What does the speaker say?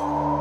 Oh.